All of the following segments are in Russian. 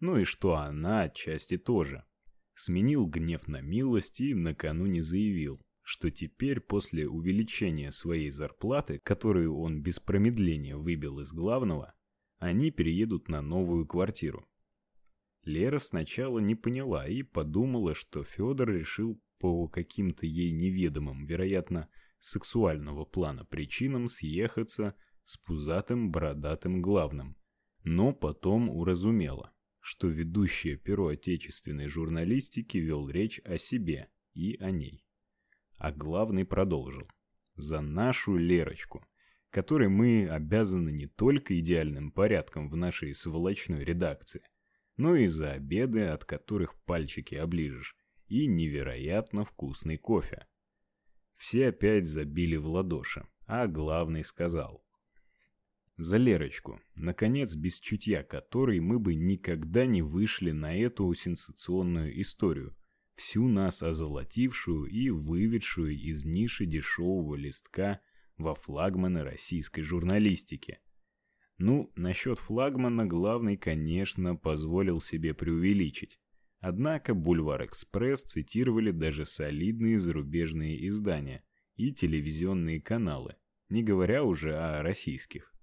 ну и что она отчасти тоже. Сменил гнев на милость и накануне заявил, что теперь после увеличения своей зарплаты, которую он без промедления выбил из главного, они переедут на новую квартиру. Лера сначала не поняла и подумала, что Федор решил по каким-то ей неведомым, вероятно, сексуального плана причинам съехаться с пузатым бородатым главным. Но потом уразумела, что ведущее перо отечественной журналистики вел речь о себе и о ней. А главный продолжил: "За нашу Лерочку, которой мы обязаны не только идеальным порядком в нашей сволочной редакции, но и за обеды, от которых пальчики оближешь, и невероятно вкусный кофе". Все опять забили в ладоши, а главный сказал: "За Лерочку, наконец, без чутья которой мы бы никогда не вышли на эту сенсационную историю" всю нас озолотившую и выведшую из ниши дешевого листка во флагманы российской журналистики. Ну, насчет флагмана главный, конечно, позволил себе преувеличить. Однако Бульвар Экспресс цитировали даже солидные зарубежные издания и телевизионные каналы, не говоря уже о российских.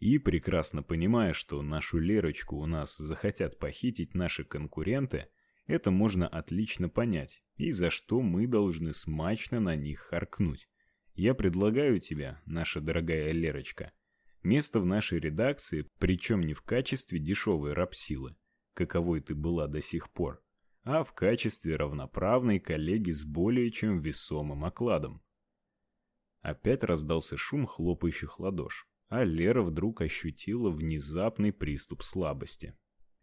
И прекрасно понимая, что нашу Лерочку у нас захотят похитить наши конкуренты, это можно отлично понять, и за что мы должны смачно на них харкнуть. Я предлагаю тебе, наша дорогая Лерочка, место в нашей редакции, причем не в качестве дешевой рабсилы, каковой ты была до сих пор, а в качестве равноправной коллеги с более чем весомым окладом. Опять раздался шум хлопающих ладош, а Лера вдруг ощутила внезапный приступ слабости.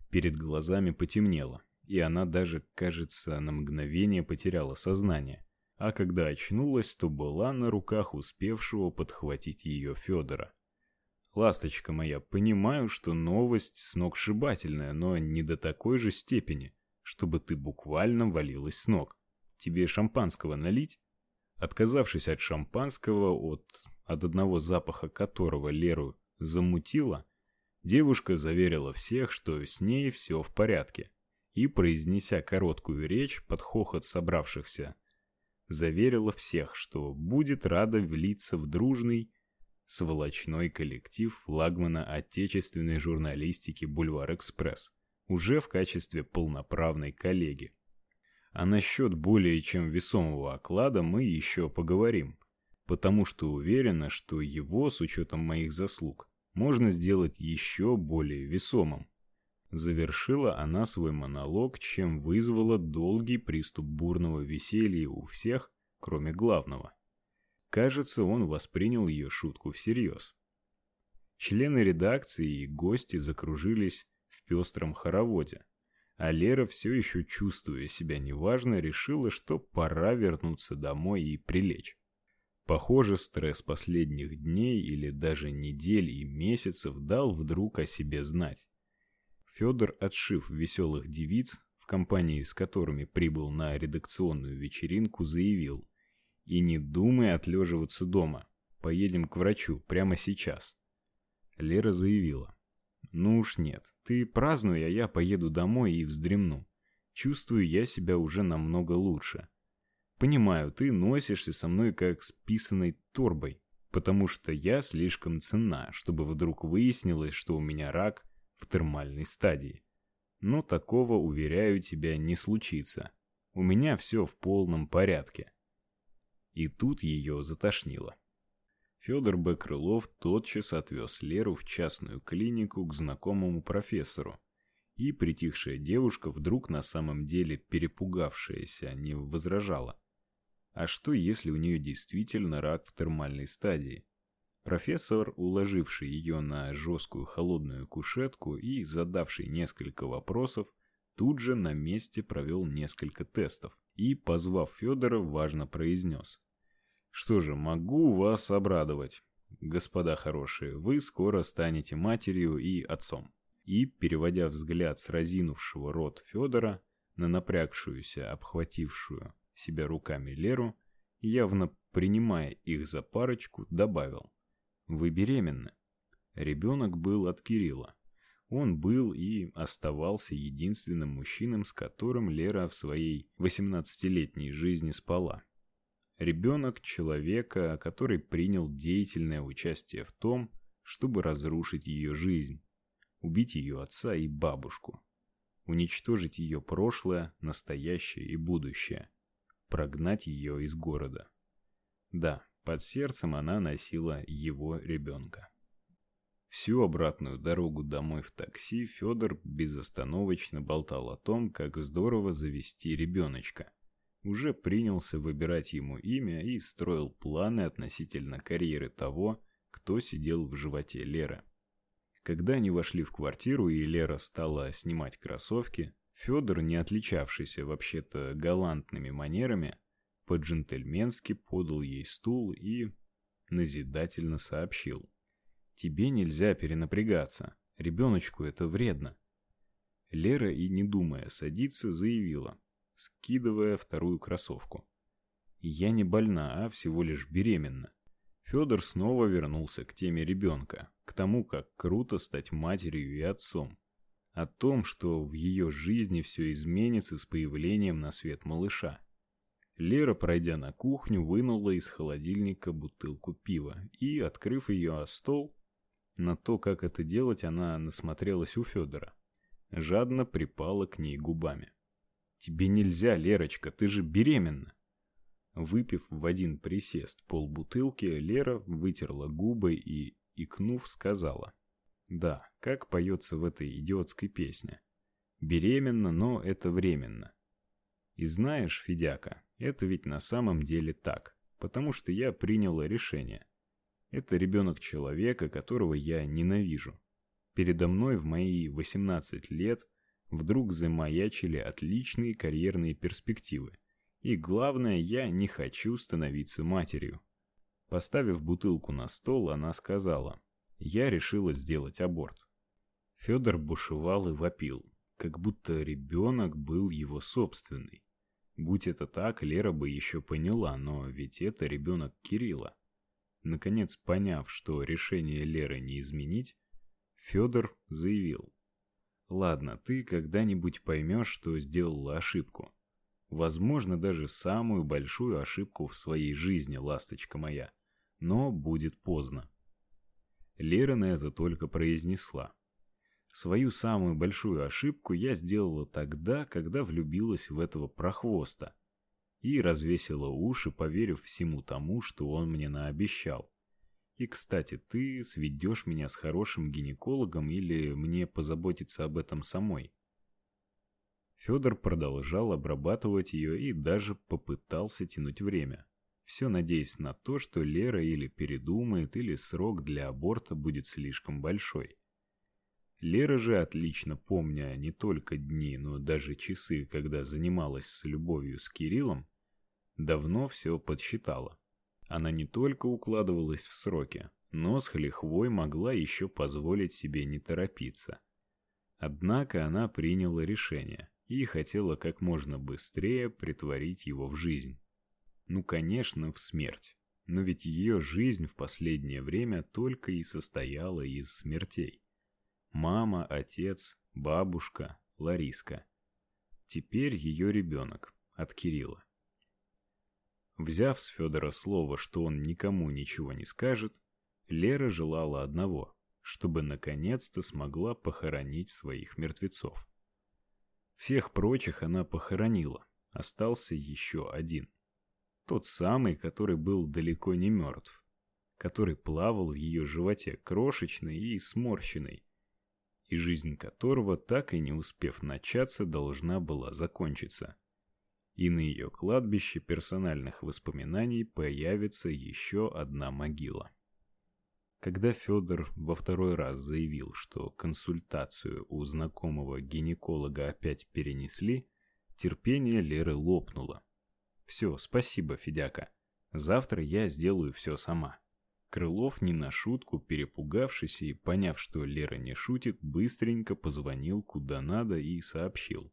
Перед глазами потемнело, и она даже, кажется, на мгновение потеряла сознание. А когда очнулась, то была на руках успевшего подхватить ее Федора. Ласточка моя, понимаю, что новость сногсшибательная, но не до такой же степени, чтобы ты буквально валилась с ног. Тебе шампанского налить? Отказавшись от шампанского, от от одного запаха которого Леру замутило, девушка заверила всех, что с ней все в порядке и, произнеся короткую речь под хохот собравшихся, заверила всех, что будет рада влиться в дружный сволочной коллектив флагмана отечественной журналистики Бульвар Экспресс, уже в качестве полноправной коллеги. А насчет более чем весомого оклада мы еще поговорим, потому что уверена, что его, с учетом моих заслуг, можно сделать еще более весомым. Завершила она свой монолог, чем вызвала долгий приступ бурного веселья у всех, кроме главного. Кажется, он воспринял ее шутку всерьез. Члены редакции и гости закружились в пестром хороводе, а Лера все еще чувствуя себя неважно, решила, что пора вернуться домой и прилечь. Похоже, стресс последних дней или даже недель и месяцев дал вдруг о себе знать. Федор, отшив веселых девиц, в компании с которыми прибыл на редакционную вечеринку, заявил: "И не думай отлеживаться дома. Поедем к врачу прямо сейчас". Лера заявила: "Ну уж нет. Ты празднуй, а я поеду домой и вздремну. Чувствую я себя уже намного лучше. Понимаю, ты носишься со мной как с писаной торбой, потому что я слишком ценна, чтобы вдруг выяснилось, что у меня рак в термальной стадии. Но такого, уверяю тебя, не случится. У меня все в полном порядке. И тут ее затошнило. Федор Б. Крылов тотчас отвез Леру в частную клинику к знакомому профессору. И притихшая девушка, вдруг на самом деле перепугавшаяся, не возражала. А что, если у нее действительно рак в термальной стадии? Профессор, уложивший ее на жесткую холодную кушетку и задавший несколько вопросов, тут же на месте провел несколько тестов и, позвав Федора, важно произнес. «Что же, могу вас обрадовать. Господа хорошие, вы скоро станете матерью и отцом». И, переводя взгляд с разинувшего рот Федора на напрягшуюся, обхватившую себя руками Леру, явно принимая их за парочку, добавил. Вы беременны. Ребенок был от Кирилла. Он был и оставался единственным мужчиной, с которым Лера в своей 18-летней жизни спала. Ребенок человека, который принял деятельное участие в том, чтобы разрушить ее жизнь, убить ее отца и бабушку, уничтожить ее прошлое, настоящее и будущее, прогнать ее из города. Да, под сердцем она носила его ребенка. Всю обратную дорогу домой в такси Федор безостановочно болтал о том, как здорово завести ребеночка. Уже принялся выбирать ему имя и строил планы относительно карьеры того, кто сидел в животе Леры. Когда они вошли в квартиру и Лера стала снимать кроссовки, Федор, не отличавшийся вообще-то галантными манерами, по-джентльменски подал ей стул и назидательно сообщил: Тебе нельзя перенапрягаться. Ребеночку это вредно. Лера и не думая садиться, заявила, скидывая вторую кроссовку. Я не больна, а всего лишь беременна. Федор снова вернулся к теме ребенка, к тому, как круто стать матерью и отцом, о том, что в ее жизни все изменится с появлением на свет малыша. Лера, пройдя на кухню, вынула из холодильника бутылку пива и, открыв ее о стол, на то, как это делать, она насмотрелась у Федора. Жадно припала к ней губами. Тебе нельзя, Лерочка, ты же беременна. Выпив в один присест полбутылки, Лера вытерла губы и, икнув, сказала: "Да, как поется в этой идиотской песне. Беременна, но это временно. И знаешь, Федяка, это ведь на самом деле так, потому что я приняла решение. Это ребенок человека, которого я ненавижу. Передо мной в мои 18 лет вдруг замаячили отличные карьерные перспективы. И главное, я не хочу становиться матерью. Поставив бутылку на стол, она сказала: "Я решила сделать аборт". Федор бушевал и вопил, как будто ребенок был его собственный. Будь это так, Лера бы еще поняла, но ведь это ребенок Кирилла. Наконец, поняв, что решение Леры не изменить, Федор заявил: "Ладно, ты когда-нибудь поймешь, что сделала ошибку. Возможно, даже самую большую ошибку в своей жизни, ласточка моя, но будет поздно". Лера на это только произнесла: "Свою самую большую ошибку я сделала тогда, когда влюбилась в этого прохвоста и развесила уши, поверив всему тому, что он мне наобещал. И, кстати, ты сведешь меня с хорошим гинекологом или мне позаботиться об этом самой? Федор продолжал обрабатывать ее и даже попытался тянуть время. Все надеясь на то, что Лера или передумает, или срок для аборта будет слишком большой. Лера же, отлично помня не только дни, но даже часы, когда занималась с любовью с Кириллом, давно все подсчитала. Она не только укладывалась в сроки, но с хлихвой могла еще позволить себе не торопиться. Однако она приняла решение и хотела как можно быстрее притворить его в жизнь. Ну, конечно, в смерть. Но ведь ее жизнь в последнее время только и состояла из смертей мама, отец, бабушка, Лариска. Теперь ее ребенок от Кирилла. Взяв с Федора слово, что он никому ничего не скажет, Лера желала одного, чтобы наконец-то смогла похоронить своих мертвецов. Всех прочих она похоронила, остался еще один. Тот самый, который был далеко не мертв, который плавал в ее животе крошечный и сморщенный, и жизнь которого, так и не успев начаться, должна была закончиться. И на ее кладбище персональных воспоминаний появится еще одна могила. Когда Федор во второй раз заявил, что консультацию у знакомого гинеколога опять перенесли, терпение Леры лопнуло. Все, спасибо, Федяка. Завтра я сделаю все сама. Крылов не на шутку перепугавшись и поняв, что Лера не шутит, быстренько позвонил куда надо и сообщил: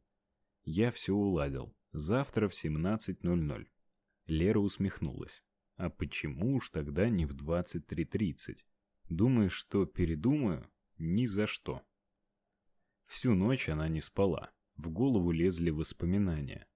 "Я все уладил. Завтра в 17:00". Лера усмехнулась. А почему уж тогда не в 23:30? Думаешь, что передумаю? Ни за что. Всю ночь она не спала. В голову лезли воспоминания.